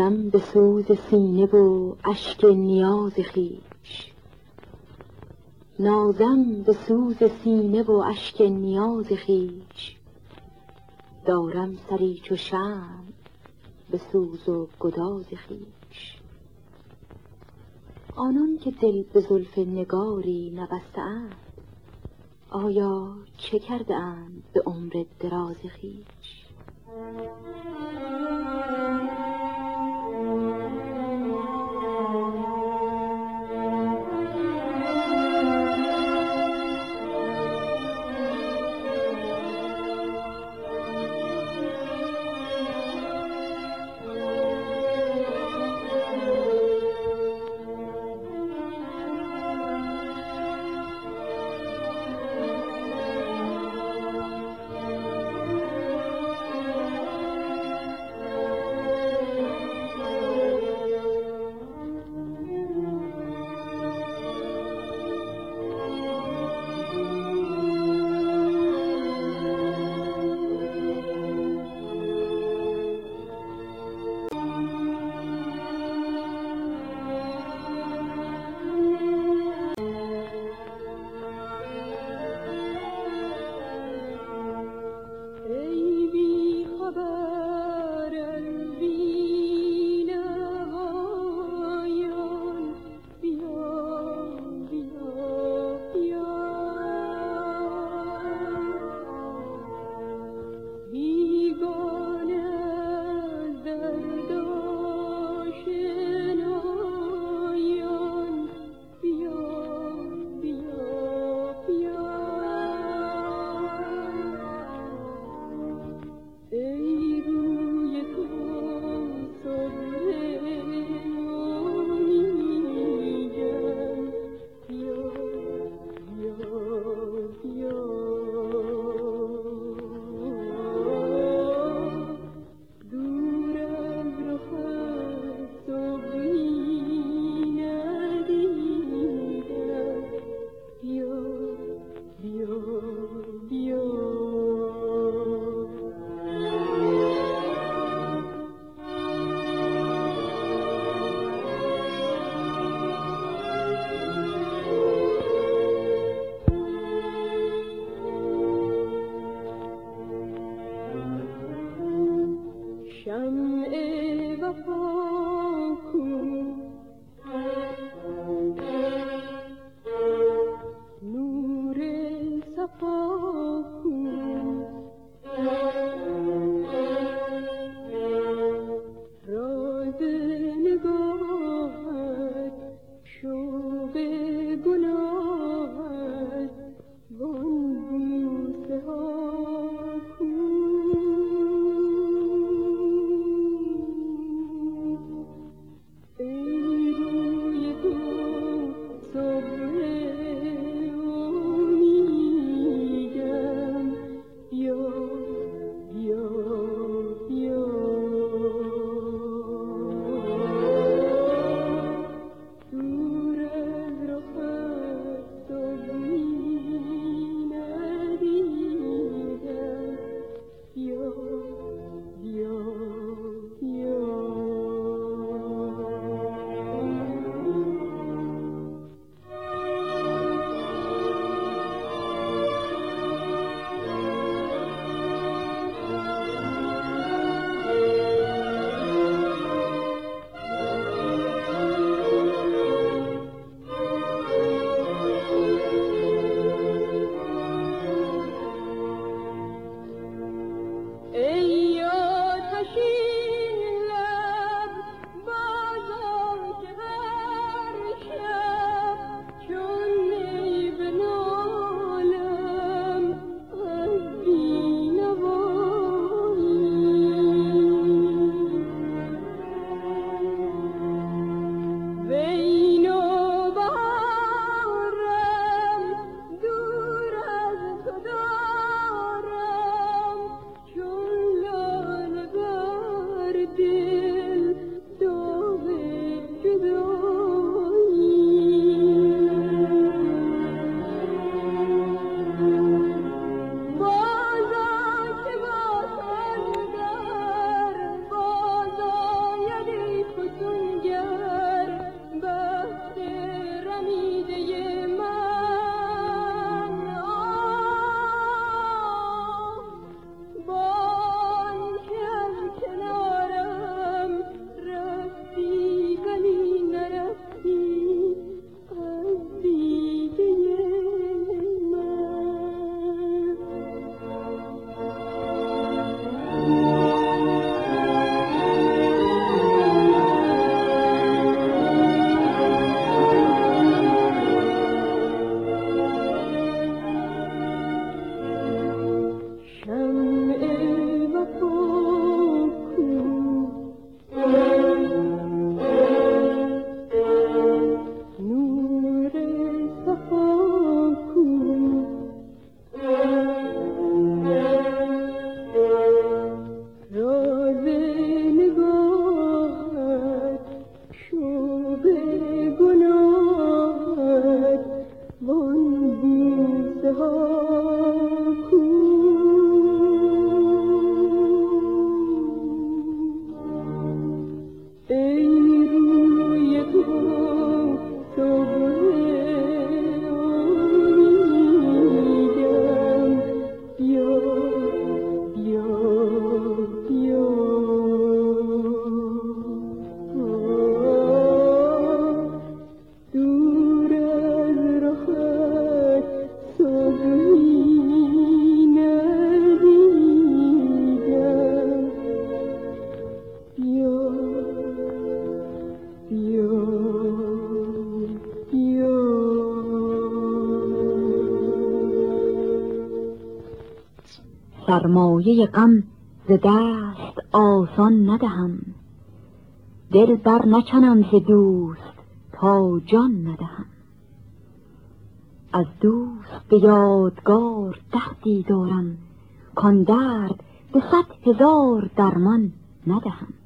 نازم به سوز سینه و اشک نیاز خیش. نازم به سوز سینه و اشک نیاز خیش. دارم سری چو شمع به سوز و گداز خیش. آنان که دل به زلف نگاری نبسته اند آیا چه کرده به عمر دراز خیش؟ سرمایه غم ز دست آسان ندهم. دل بر نکنم ز دوست تا جان ندهم. از دوست به یادگار دردی دارم کان درد به صد هزار درمان ندهم.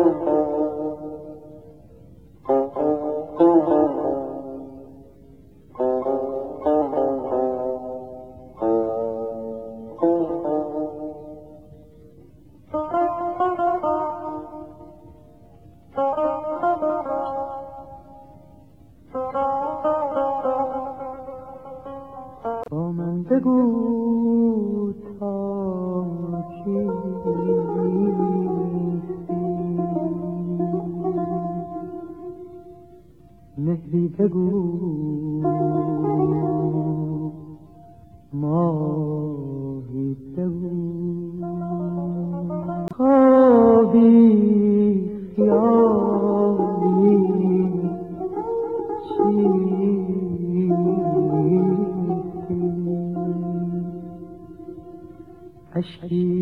Oh, oh. چیستی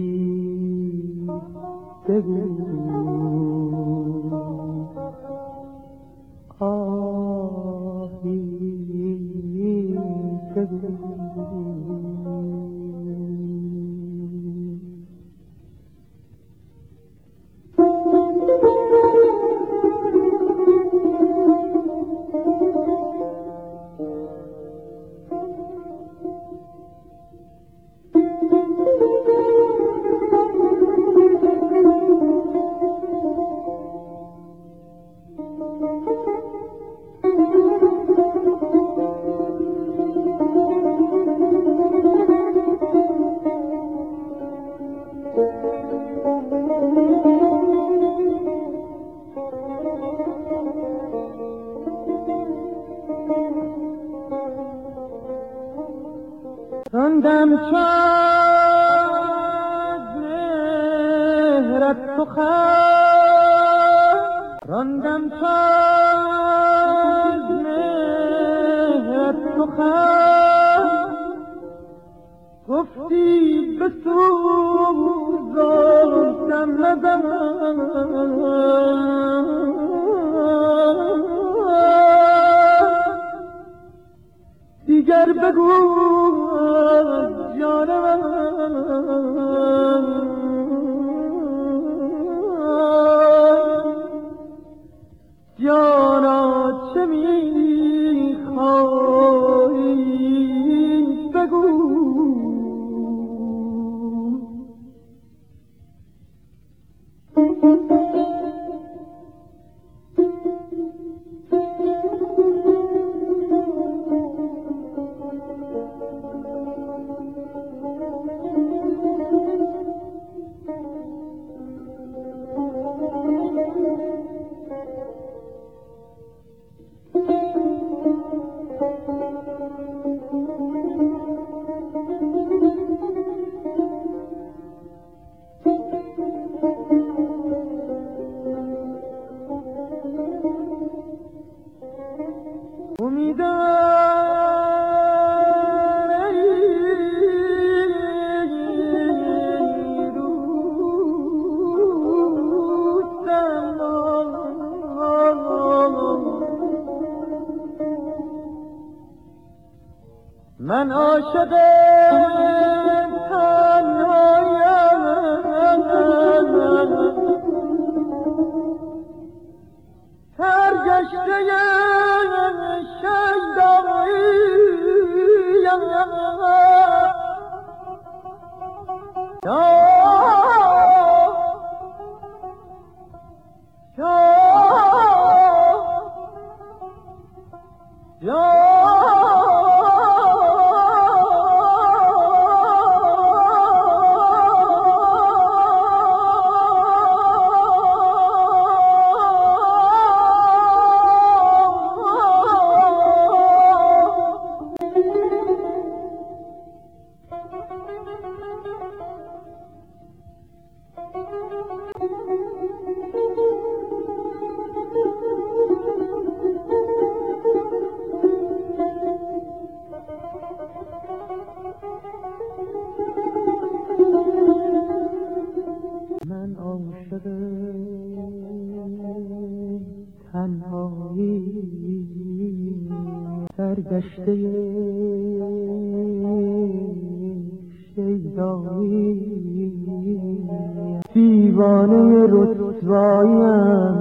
دیوانه رسواییم.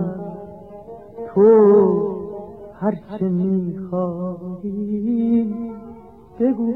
تو هرچه می‌خواهی بگو.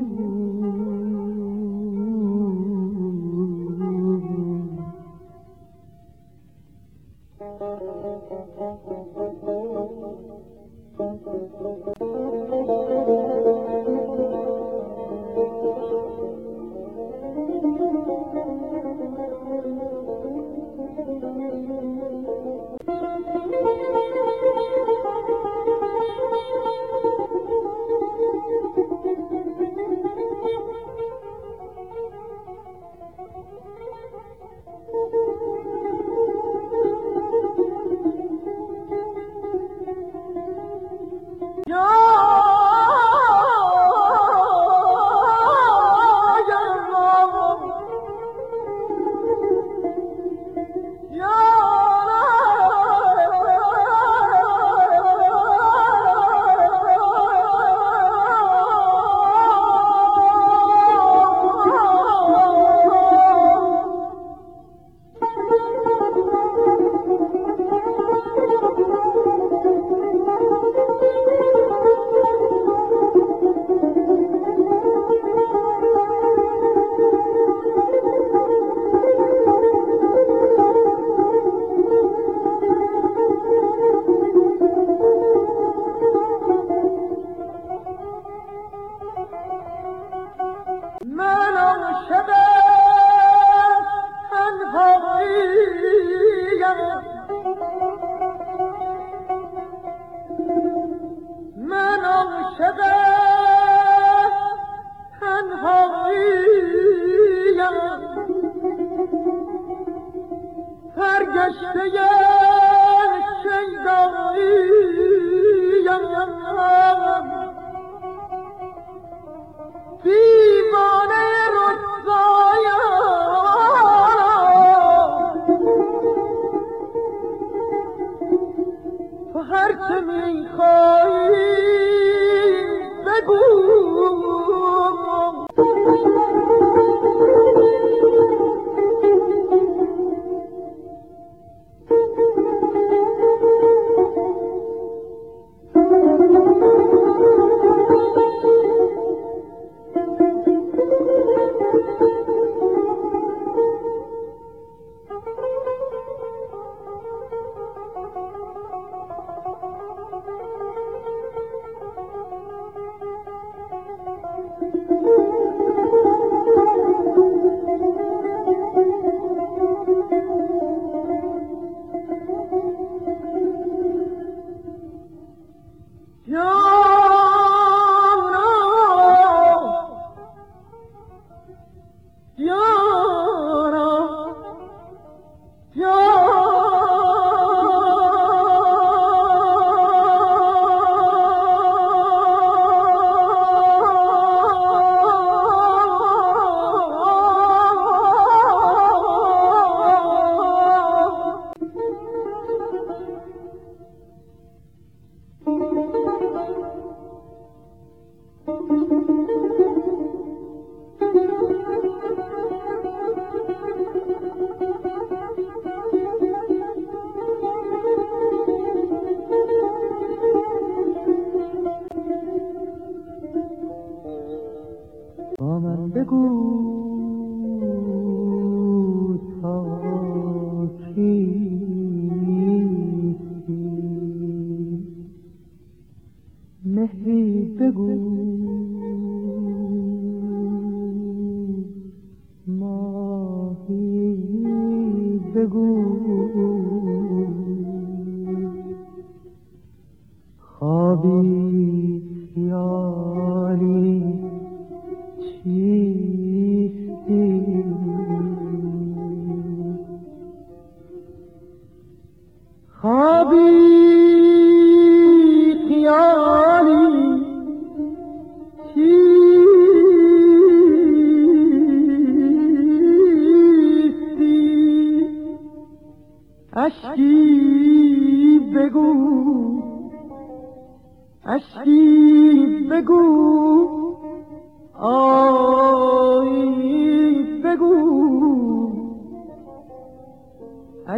Merri pegou.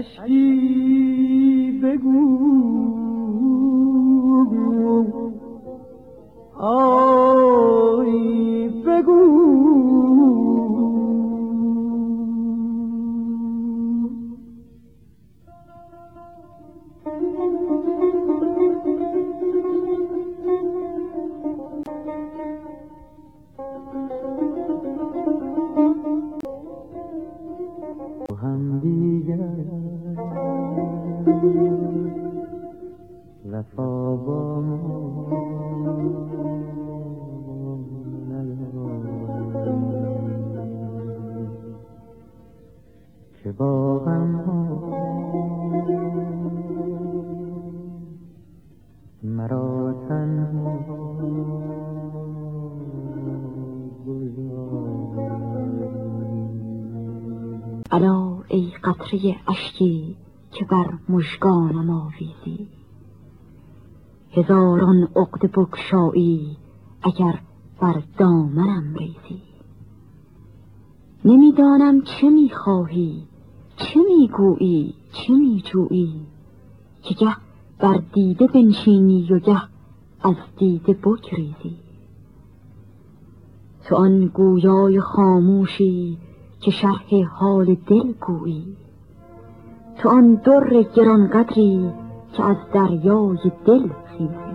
اشکی که با غم مرا تنها. الا ای قطره اشکی که بر مژگانم آویزی هزاران عقد بگشایی اگر بر دامنم ریزی. نمی‌دانم چه می‌خواهی چه می‌گویی چه میجویی که گه بر دیده بنشینی و گه از دیده بگریزی. تو آن گویای خاموشی که شرح حال دل گویی. تو آن در گرانقدری که از دریای دل خیزی.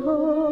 بوسه ها